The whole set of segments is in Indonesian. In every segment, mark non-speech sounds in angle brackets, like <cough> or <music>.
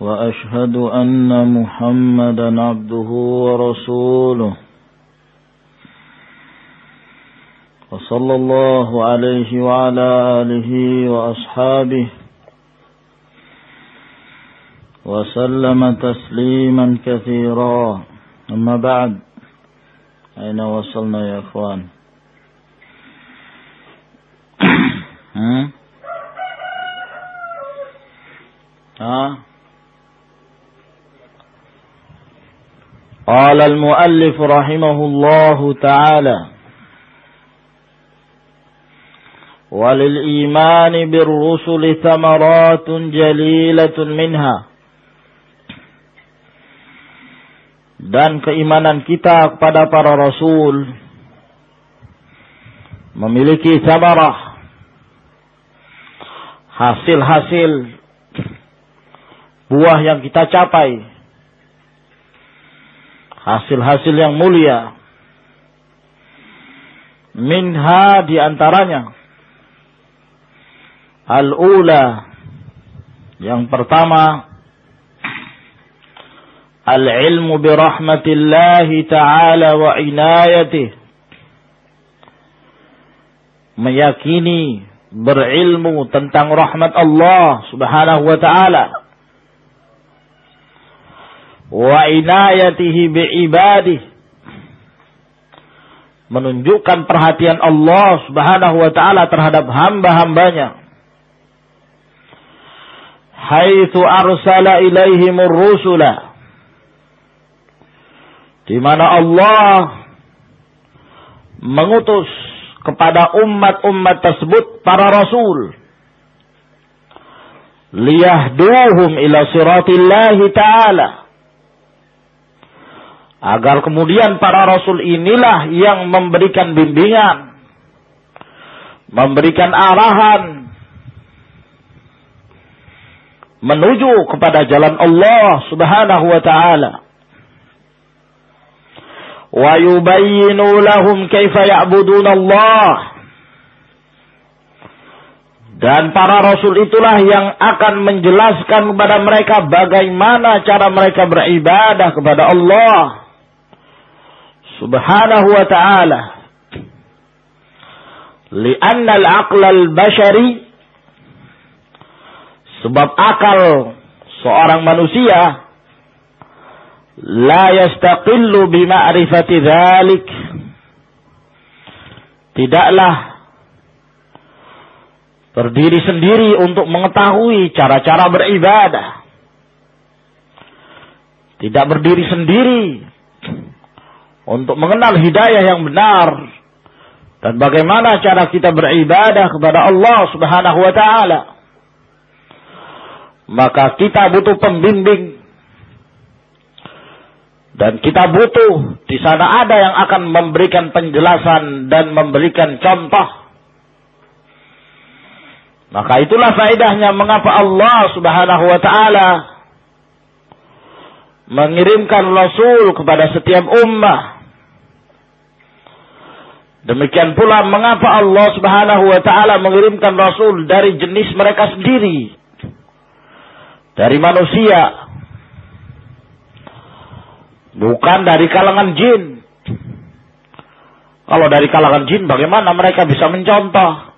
وأشهد أن محمدا عبده ورسوله. وصلى الله عليه وعلى آله وأصحابه. وسلم تسليما كثيرا. أما بعد أين وصلنا يا إخوان؟ <coughs> ها؟ ها؟ قال المؤلف رحمه الله تعالى وللإيمان بالرسل ثمرات جليلة منها dan keimanan kita kepada para rasul memiliki sabarah hasil-hasil buah yang kita capai hasil-hasil yang mulia. Minha di antaranya. Al-ula. Yang pertama. Al-ilmu bi rahmatillahi ta'ala wa inayatih. Meyakini berilmu tentang rahmat Allah Subhanahu wa taala wa inayatihi bi ibadih menunjukkan perhatian Allah Subhanahu wa taala terhadap hamba-hambanya. Haitsu arsala ilaihimur rusula. Di mana Allah mengutus kepada umat-umat tersebut para rasul. Liyahduhum ila siratillahi ta'ala agar kemudian para rasul inilah yang memberikan bimbingan memberikan arahan menuju kepada jalan Allah Subhanahu wa taala. Wa yubayyinu lahum kaifa ya'budun Allah. Dan para rasul itulah yang akan menjelaskan kepada mereka bagaimana cara mereka beribadah kepada Allah Subhanahu wa taala. Lianna al-aql al-bashari Sebab akal seorang manusia la yastaqillu bima'rifati dzalik. Tidaklah berdiri sendiri untuk mengetahui cara-cara beribadah. Tidak berdiri sendiri untuk mengenal hidayah yang benar dan bagaimana cara kita beribadah kepada Allah Subhanahu wa taala maka kita butuh pembimbing dan kita butuh di sana ada yang akan memberikan penjelasan dan memberikan contoh. Maka itulah faedahnya mengapa Allah Subhanahu wa taala mengirimkan rasul kepada setiap ummah. Demikian pula mengapa Allah Subhanahu wa taala mengirimkan rasul dari jenis mereka sendiri? Dari manusia. Bukan dari kalangan jin. Kalau dari kalangan jin bagaimana mereka bisa mencontoh?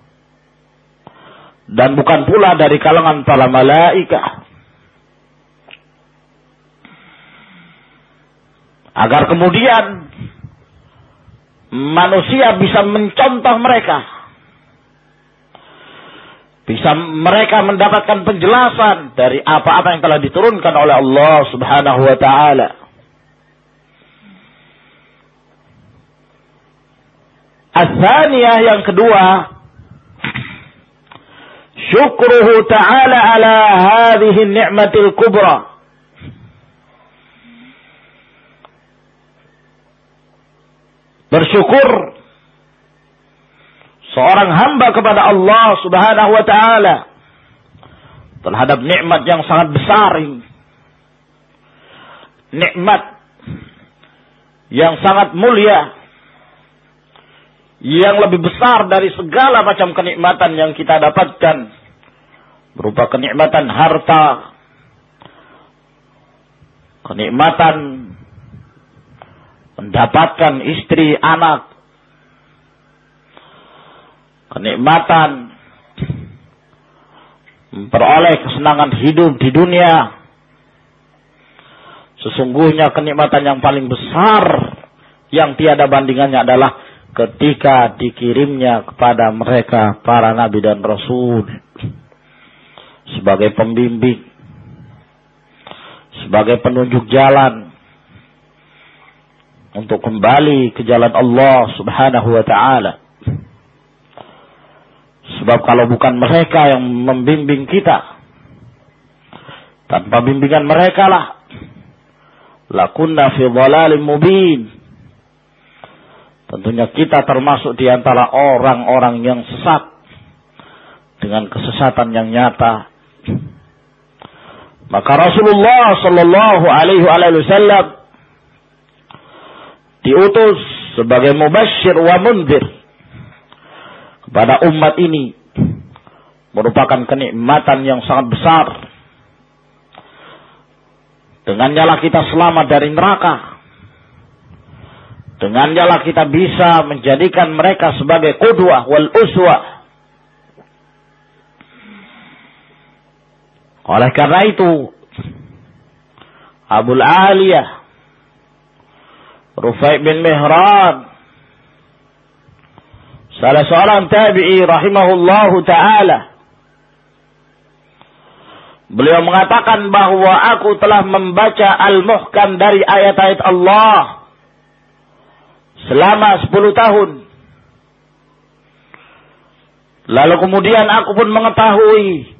Dan bukan pula dari kalangan para malaikat agar kemudian manusia bisa mencontoh mereka bisa mereka mendapatkan penjelasan dari apa-apa yang telah diturunkan oleh Allah Subhanahu wa taala. Asaniyah yang kedua syukruhu ta'ala ala hadhihi ni'matil kubra bersyukur seorang hamba kepada Allah Subhanahu wa taala terhadap nikmat yang sangat besar ini. Nikmat yang sangat mulia yang lebih besar dari segala macam kenikmatan yang kita dapatkan berupa kenikmatan harta kenikmatan mendapatkan istri anak. Kenikmatan. Memperoleh kesenangan hidup di dunia. Sesungguhnya kenikmatan yang paling besar yang tiada bandingannya adalah ketika dikirimnya kepada mereka para nabi dan rasul. Sebagai pembimbing, sebagai penunjuk jalan untuk kembali ke jalan Allah Subhanahu wa taala. Sebab kalau bukan mereka yang membimbing kita, tanpa bimbingan mereka lah, lakunna fi dhalalin mubin. Tentunya kita termasuk di antara orang-orang yang sesat dengan kesesatan yang nyata. Maka Rasulullah Shallallahu Alaihi Wasallam diutus sebagai mubashir wa mundir pada umat ini merupakan kenikmatan yang sangat besar. Dengannya lah kita selamat dari neraka. Dengannya lah kita bisa menjadikan mereka sebagai qudwah wal uswah. Oleh karena itu, Abul Aliyah, Rufai bin Mihran, Salah seorang tabi'i rahimahullahu taala Beliau mengatakan bahwa aku telah membaca al-muhkam dari ayat-ayat Allah selama 10 tahun. Lalu kemudian aku pun mengetahui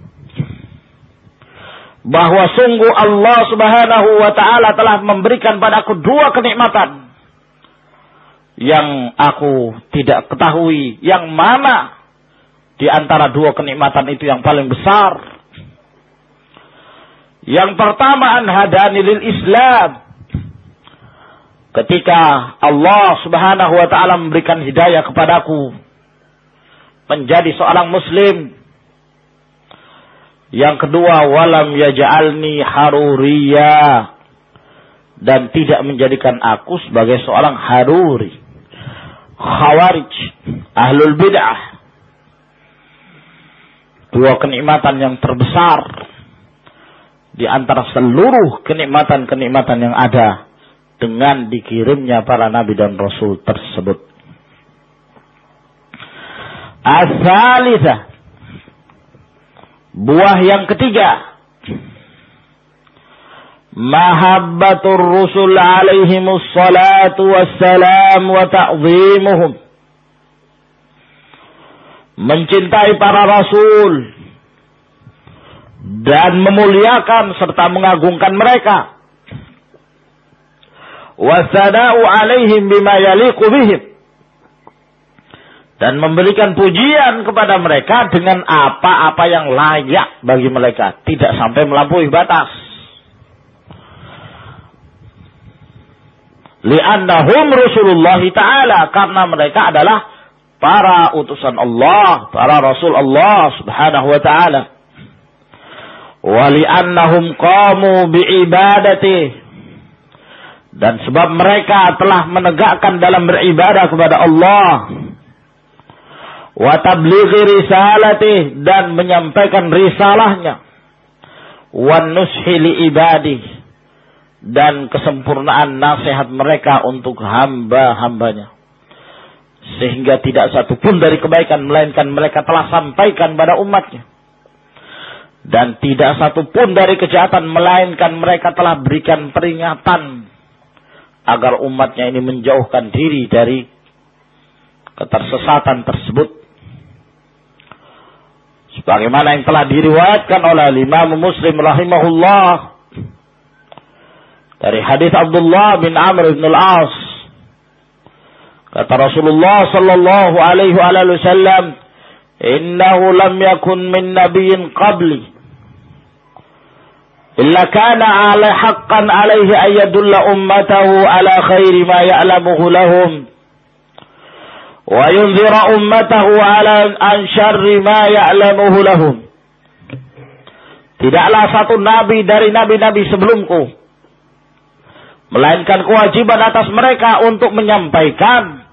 bahwa sungguh Allah Subhanahu wa taala telah memberikan padaku dua kenikmatan yang aku tidak ketahui yang mana di antara dua kenikmatan itu yang paling besar. Yang pertama an hadani lil Islam. Ketika Allah Subhanahu wa taala memberikan hidayah kepadaku menjadi seorang muslim. Yang kedua walam yaj'alni haruriyah dan tidak menjadikan aku sebagai seorang haruri khawarij, ahlul bid'ah. Dua kenikmatan yang terbesar di antara seluruh kenikmatan-kenikmatan yang ada dengan dikirimnya para nabi dan rasul tersebut. Asalisah. Buah yang ketiga. Mahabbatur rusul alaihimus salatu wassalam wa ta'zimuhum. Mencintai para rasul. Dan memuliakan serta mengagungkan mereka. Wasada'u alaihim bima yaliqu bihim dan memberikan pujian kepada mereka dengan apa-apa yang layak bagi mereka. Tidak sampai melampaui batas. Li'annahum Rasulullah taala. Karena mereka adalah para utusan Allah, para rasul Allah Subhanahu wa taala. Wa li'annahum qamu bi'ibadati. Dan sebab mereka telah menegakkan dalam beribadah kepada Allah wa tablighi risalati dan menyampaikan risalahnya wa nushi li ibadihi dan kesempurnaan nasihat mereka untuk hamba-hambanya. Sehingga tidak satu pun dari kebaikan melainkan mereka telah sampaikan pada umatnya. Dan tidak satu pun dari kejahatan melainkan mereka telah berikan peringatan agar umatnya ini menjauhkan diri dari ketersesatan tersebut. Sebagaimana yang telah diriwayatkan oleh Imam Muslim rahimahullah? Dari hadis Abdullah bin Amr bin Al-As. Kata Rasulullah sallallahu alaihi wasallam innahu lam yakun min nabiyyin qabli. Illa kana ala haqqan alaihi an yadulla ummatahu ala khairi ma ya'lamuhu lahum yunzira ummatahu ala an syarri ma ya'lamuhu lahum. Tidaklah satu nabi dari nabi-nabi sebelumku melainkan kewajiban atas mereka untuk menyampaikan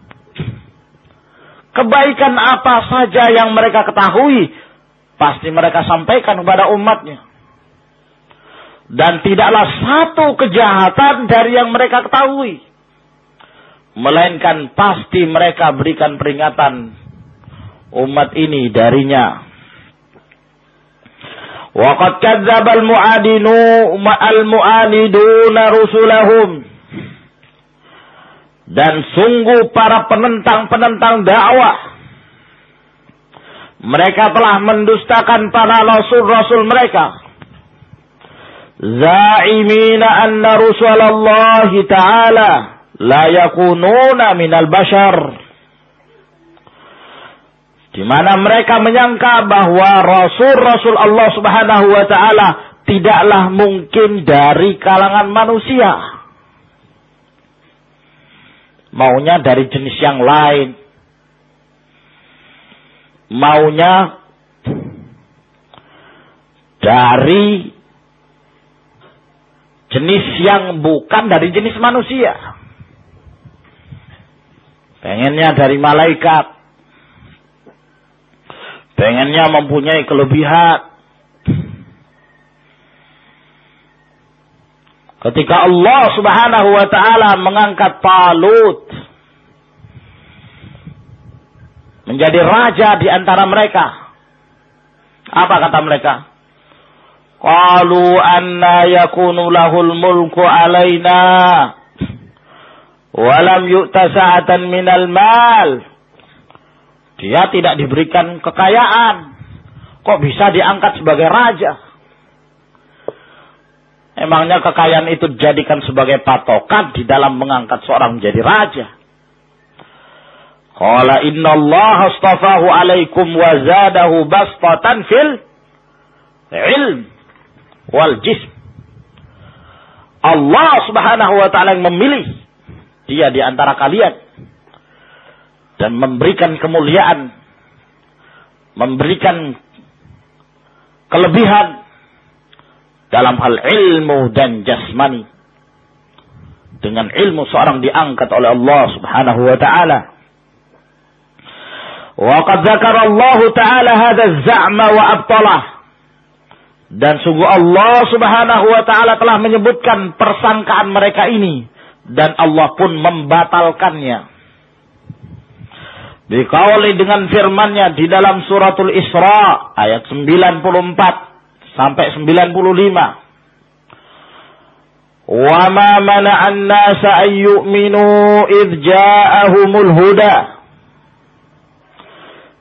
kebaikan apa saja yang mereka ketahui pasti mereka sampaikan kepada umatnya dan tidaklah satu kejahatan dari yang mereka ketahui melainkan pasti mereka berikan peringatan umat ini darinya. Waqad kadzdzaba al-mu'adinu al-mu'aniduna rusulahum. Dan sungguh para penentang-penentang dakwah mereka telah mendustakan para rasul-rasul mereka. Za'imina anna Rasulullah Ta'ala la yakununa minal bashar di mana mereka menyangka bahwa rasul-rasul Allah Subhanahu wa taala tidaklah mungkin dari kalangan manusia. Maunya dari jenis yang lain. Maunya dari jenis yang bukan dari jenis manusia. Pengennya dari malaikat. Pengennya mempunyai kelebihan. Ketika Allah subhanahu wa ta'ala mengangkat Talut. Menjadi raja di antara mereka. Apa kata mereka? Qalu anna yakunu lahul mulku alaina walam yu'ta sa'atan minal mal. Dia tidak diberikan kekayaan. Kok bisa diangkat sebagai raja? Emangnya kekayaan itu dijadikan sebagai patokan di dalam mengangkat seorang menjadi raja. Qala inna Allah astafahu alaikum wa zadahu bastatan fil ilm wal jism. Allah subhanahu wa ta'ala yang memilih dia di antara kalian dan memberikan kemuliaan, memberikan kelebihan dalam hal ilmu dan jasmani. Dengan ilmu seorang diangkat oleh Allah Subhanahu wa taala. Wa qad zakara Allah taala hadha za'ma. Dan sungguh Allah Subhanahu wa taala telah menyebutkan persangkaan mereka ini dan Allah pun membatalkannya. Dikauli dengan firman-Nya di dalam suratul Isra ayat 94 sampai 95. Wa ma mana'an nasa an yu'minu idh ja'ahumul huda.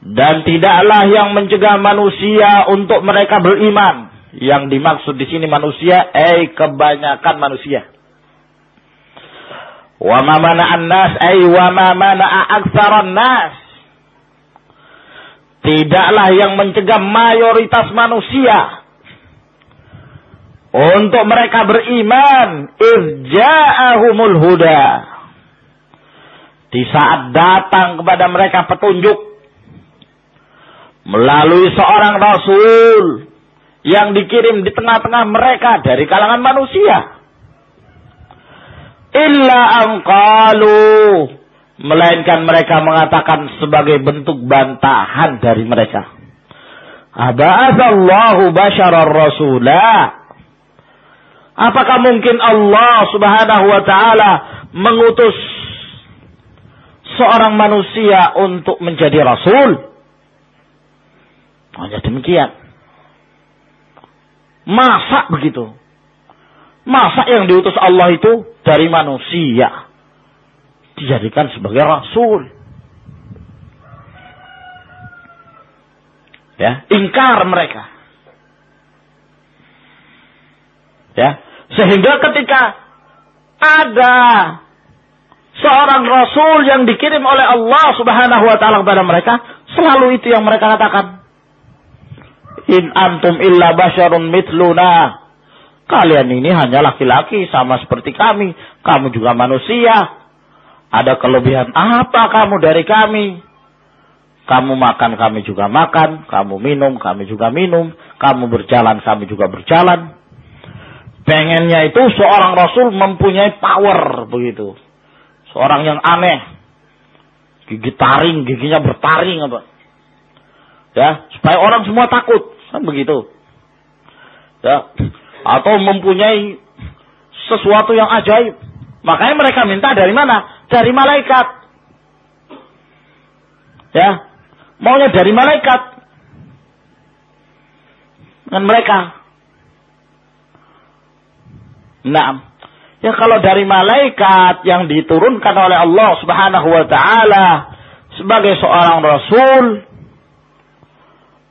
Dan tidaklah yang mencegah manusia untuk mereka beriman. Yang dimaksud di sini manusia, eh kebanyakan manusia Wa ma mana'an nas ay wa ma mana'a aktsaran nas. Tidaklah yang mencegah mayoritas manusia untuk mereka beriman irja'ahumul huda. Di saat datang kepada mereka petunjuk melalui seorang rasul yang dikirim di tengah-tengah mereka dari kalangan manusia illa amqalu melainkan mereka mengatakan sebagai bentuk bantahan dari mereka. Aba'atsallahu basyarar rasulah apakah mungkin Allah Subhanahu wa taala mengutus seorang manusia untuk menjadi rasul? Hanya demikian. Masa begitu Masa yang diutus Allah itu dari manusia dijadikan sebagai rasul? Ya, ingkar mereka. Ya, sehingga ketika ada seorang rasul yang dikirim oleh Allah Subhanahu wa taala kepada mereka, selalu itu yang mereka katakan. In antum illa basyarun mitluna. Kalian ini hanya laki-laki sama seperti kami. Kamu juga manusia. Ada kelebihan apa kamu dari kami? Kamu makan, kami juga makan. Kamu minum, kami juga minum. Kamu berjalan, kami juga berjalan. Pengennya itu seorang rasul mempunyai power begitu. Seorang yang aneh. Gigi taring, giginya bertaring apa. Ya, supaya orang semua takut. Kan begitu. Ya. Atau mempunyai sesuatu yang ajaib. Makanya mereka minta dari mana? Dari malaikat. Ya. Maunya dari malaikat. Dengan mereka. Nah. Ya kalau dari malaikat yang diturunkan oleh Allah subhanahu wa ta'ala. Sebagai seorang rasul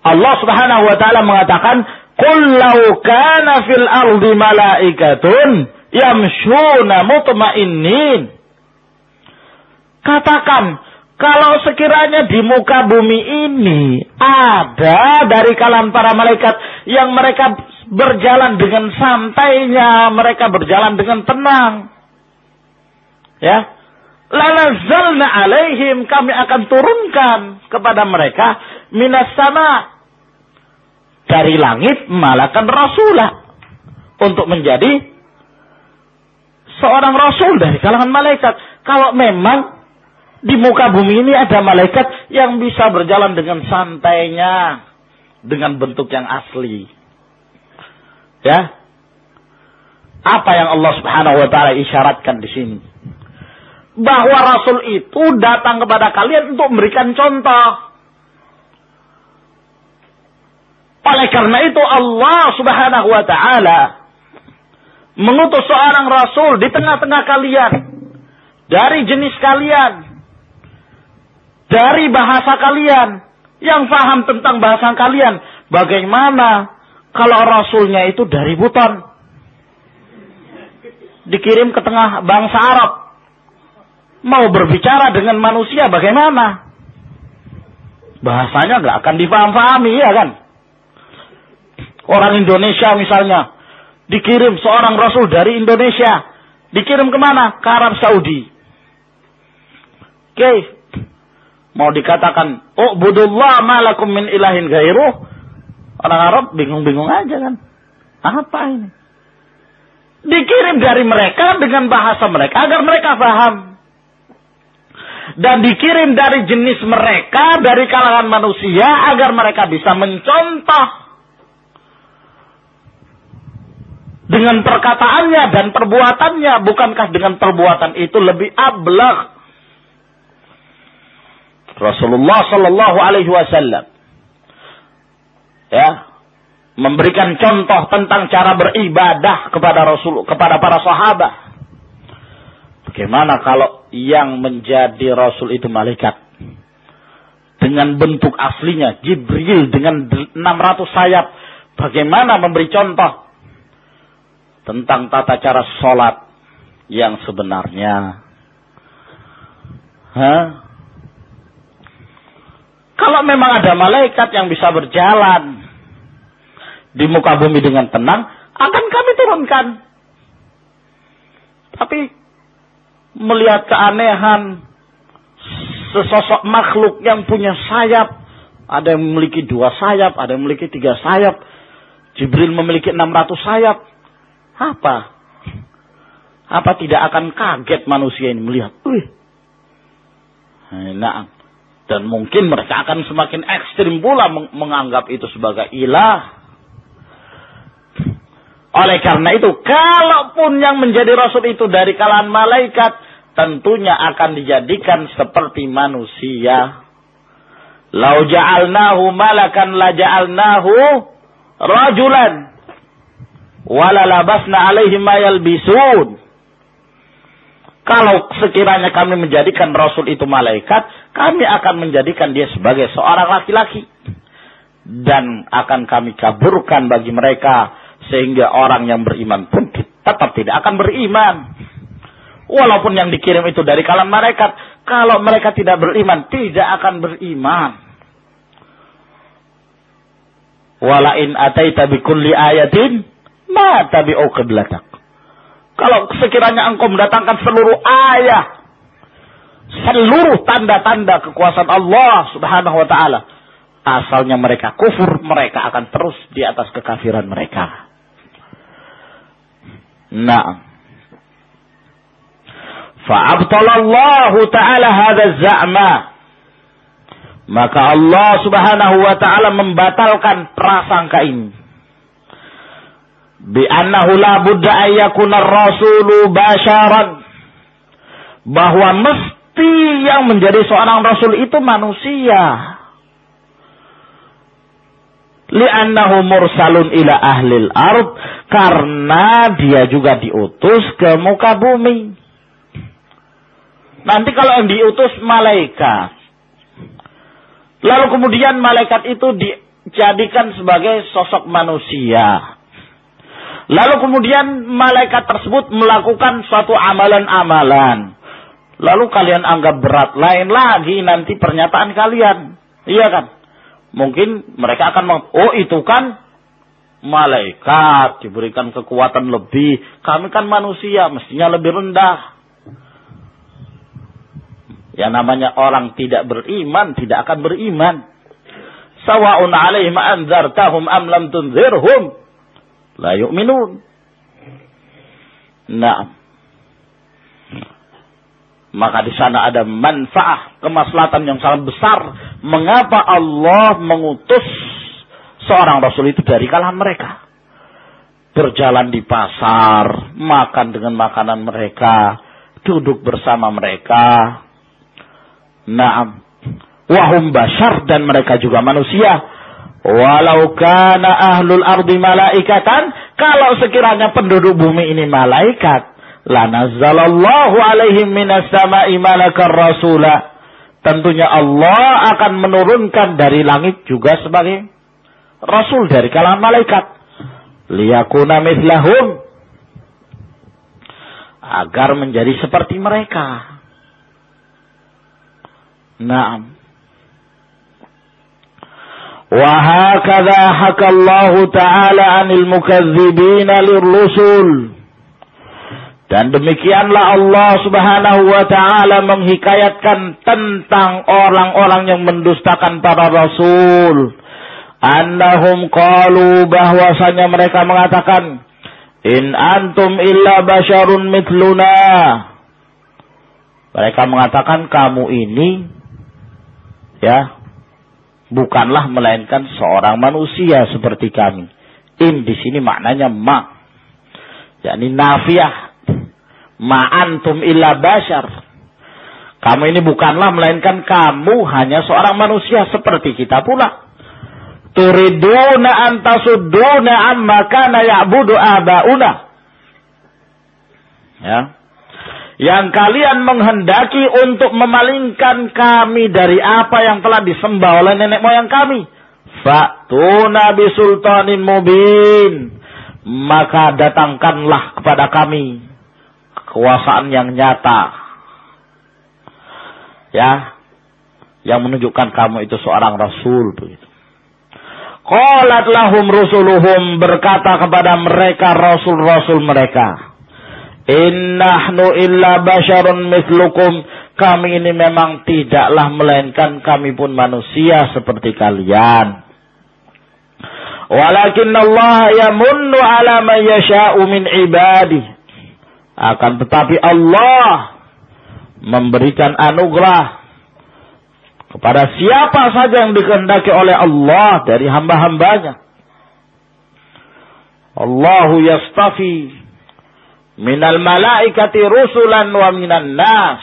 Allah Subhanahu wa taala mengatakan, "Qul law kana fil ardi malaikatun yamshuna mutmainnin." Katakan, kalau sekiranya di muka bumi ini ada dari kalangan para malaikat yang mereka berjalan dengan santainya, mereka berjalan dengan tenang. Ya. Lalazalna alaihim kami akan turunkan kepada mereka minas sama dari langit malakan rasulah untuk menjadi seorang rasul dari kalangan malaikat. Kalau memang di muka bumi ini ada malaikat yang bisa berjalan dengan santainya dengan bentuk yang asli. Ya. Apa yang Allah Subhanahu wa taala isyaratkan di sini? Bahwa rasul itu datang kepada kalian untuk memberikan contoh Oleh karena itu Allah subhanahu wa ta'ala mengutus seorang rasul di tengah-tengah kalian. Dari jenis kalian. Dari bahasa kalian. Yang faham tentang bahasa kalian. Bagaimana kalau rasulnya itu dari Buton. Dikirim ke tengah bangsa Arab. Mau berbicara dengan manusia bagaimana? Bahasanya nggak akan difaham-fahami ya kan? Orang Indonesia misalnya. Dikirim seorang Rasul dari Indonesia. Dikirim ke mana? Ke Arab Saudi. Oke. Okay. Mau dikatakan, oh budullah malakum min ilahin gairuh. Orang Arab bingung-bingung aja kan. Apa ini? Dikirim dari mereka dengan bahasa mereka agar mereka paham. Dan dikirim dari jenis mereka, dari kalangan manusia agar mereka bisa mencontoh dengan perkataannya dan perbuatannya bukankah dengan perbuatan itu lebih ablag? Rasulullah Shallallahu Alaihi Wasallam ya memberikan contoh tentang cara beribadah kepada Rasul kepada para sahabat. Bagaimana kalau yang menjadi Rasul itu malaikat? Dengan bentuk aslinya Jibril dengan 600 sayap. Bagaimana memberi contoh tentang tata cara sholat yang sebenarnya. Hah? Kalau memang ada malaikat yang bisa berjalan di muka bumi dengan tenang, akan kami turunkan. Tapi melihat keanehan sesosok makhluk yang punya sayap, ada yang memiliki dua sayap, ada yang memiliki tiga sayap, Jibril memiliki 600 sayap, apa? Apa tidak akan kaget manusia ini melihat? Wih. Nah, dan mungkin mereka akan semakin ekstrim pula menganggap itu sebagai ilah. Oleh karena itu, kalaupun yang menjadi rasul itu dari kalangan malaikat, tentunya akan dijadikan seperti manusia. Lau ja'alnahu malakan la ja'alnahu rajulan wala labasna alaihim. Kalau sekiranya kami menjadikan Rasul itu malaikat, kami akan menjadikan dia sebagai seorang laki-laki. dan akan kami kaburkan bagi mereka sehingga orang yang beriman pun tetap tidak akan beriman. Walaupun yang dikirim itu dari kalam malaikat, kalau mereka tidak beriman, tidak akan beriman. Walain ataita bikulli ayatin, ma qiblatak. Kalau sekiranya engkau mendatangkan seluruh ayat, seluruh tanda-tanda kekuasaan Allah Subhanahu wa taala, asalnya mereka kufur, mereka akan terus di atas kekafiran mereka. Nah, fa'abtalallahu ta'ala hadha za'ma. Maka Allah subhanahu wa ta'ala membatalkan prasangka ini bi annahu la budda ayyakuna rasulu basyaran bahwa mesti yang menjadi seorang rasul itu manusia. Li'annahu mursalun ila ahlil ard. Karena dia juga diutus ke muka bumi. Nanti kalau yang diutus malaikat. Lalu kemudian malaikat itu dijadikan sebagai sosok manusia Lalu kemudian malaikat tersebut melakukan suatu amalan-amalan. Lalu kalian anggap berat lain lagi nanti pernyataan kalian. Iya kan? Mungkin mereka akan meng oh itu kan malaikat diberikan kekuatan lebih. Kami kan manusia, mestinya lebih rendah. Ya namanya orang tidak beriman, tidak akan beriman. Sawa'un alaihim anzartahum am lam tunzirhum La yu'minun. Nah. Maka di sana ada manfaat, kemaslahatan yang sangat besar. Mengapa Allah mengutus seorang Rasul itu dari kalangan mereka? Berjalan di pasar, makan dengan makanan mereka, duduk bersama mereka. Nah, wahum bashar dan mereka juga manusia Walau kana ahlul ardi malaikatan, kalau sekiranya penduduk bumi ini malaikat, lanazzalallahu alaihim minas sama'i malakar rasula. Tentunya Allah akan menurunkan dari langit juga sebagai rasul dari kalangan malaikat. Liyakuna mithlahum. Agar menjadi seperti mereka. Naam. وهكذا حكى الله تعالى عن المكذبين للرسل dan demikianlah Allah Subhanahu wa taala menghikayatkan tentang orang-orang yang mendustakan para rasul. Annahum qalu bahwasanya mereka mengatakan in antum illa basyarun mithluna. Mereka mengatakan kamu ini ya bukanlah melainkan seorang manusia seperti kami. In di sini maknanya ma. yakni nafiah. Ma antum illa bashar. Kamu ini bukanlah melainkan kamu hanya seorang manusia seperti kita pula. Turiduna antasudduna amma kana ya'budu abauna. Ya yang kalian menghendaki untuk memalingkan kami dari apa yang telah disembah oleh nenek moyang kami. Fa'tuna bisultanin mubin. Maka datangkanlah kepada kami kekuasaan yang nyata. Ya. Yang menunjukkan kamu itu seorang rasul begitu. Qalat lahum rusuluhum berkata kepada mereka rasul-rasul mereka. Innahnu illa basyarun mislukum. Kami ini memang tidaklah melainkan kami pun manusia seperti kalian. Walakin Allah yamunnu ala man yasha'u min ibadi. Akan tetapi Allah memberikan anugerah kepada siapa saja yang dikehendaki oleh Allah dari hamba-hambanya. Allahu yastafi minal malaikati rusulan wa minan nas.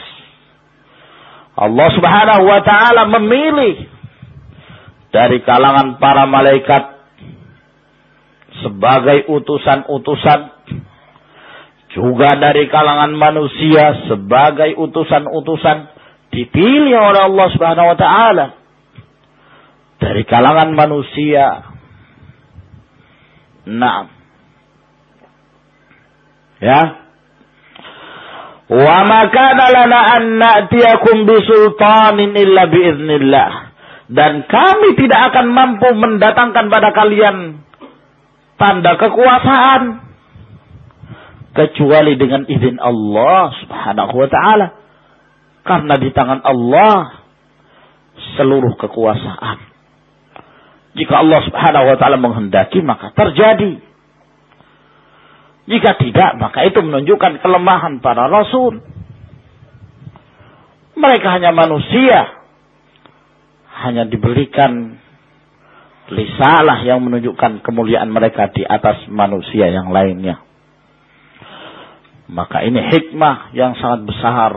Allah Subhanahu wa taala memilih dari kalangan para malaikat sebagai utusan-utusan juga dari kalangan manusia sebagai utusan-utusan dipilih oleh Allah Subhanahu wa taala dari kalangan manusia. Nah. Ya. Wa ma kana lana an na'tiyakum bisultanin illa biiznillah. Dan kami tidak akan mampu mendatangkan pada kalian tanda kekuasaan kecuali dengan izin Allah Subhanahu wa taala. Karena di tangan Allah seluruh kekuasaan. Jika Allah Subhanahu wa taala menghendaki maka terjadi. Jika tidak maka itu menunjukkan kelemahan para rasul. Mereka hanya manusia. Hanya diberikan risalah yang menunjukkan kemuliaan mereka di atas manusia yang lainnya. Maka ini hikmah yang sangat besar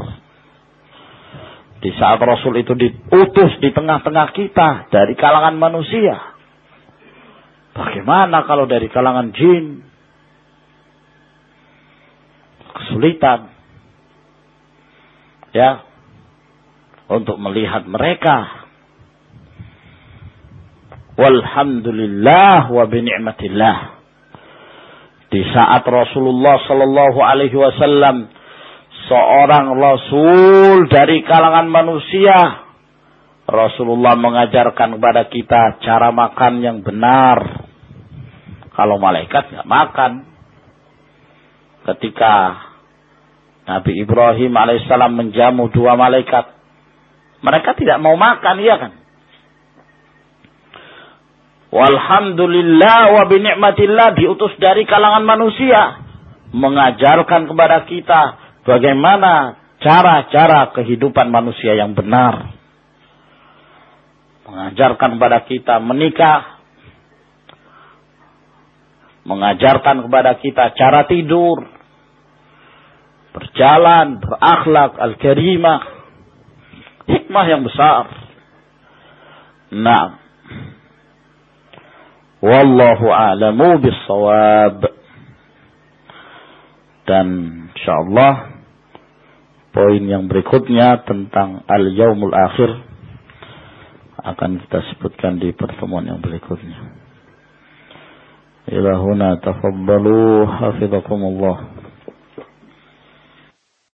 di saat Rasul itu diutus di tengah-tengah kita dari kalangan manusia. Bagaimana kalau dari kalangan jin? Kesulitan. Ya. Untuk melihat mereka. Walhamdulillah wa bini'matillah. Di saat Rasulullah sallallahu alaihi wasallam seorang rasul dari kalangan manusia. Rasulullah mengajarkan kepada kita cara makan yang benar. Kalau malaikat nggak makan. Ketika Nabi Ibrahim alaihissalam menjamu dua malaikat, mereka tidak mau makan, iya kan? Walhamdulillah wa binikmatillah diutus dari kalangan manusia mengajarkan kepada kita bagaimana cara-cara kehidupan manusia yang benar. Mengajarkan kepada kita menikah. Mengajarkan kepada kita cara tidur. Berjalan, berakhlak, al-karimah. Hikmah yang besar. Nah. Wallahu a'lamu bis-sawab. Dan insyaallah poin yang berikutnya tentang al-yaumul akhir akan kita sebutkan di pertemuan yang berikutnya. Ila huna tafaddalu hafizakumullah.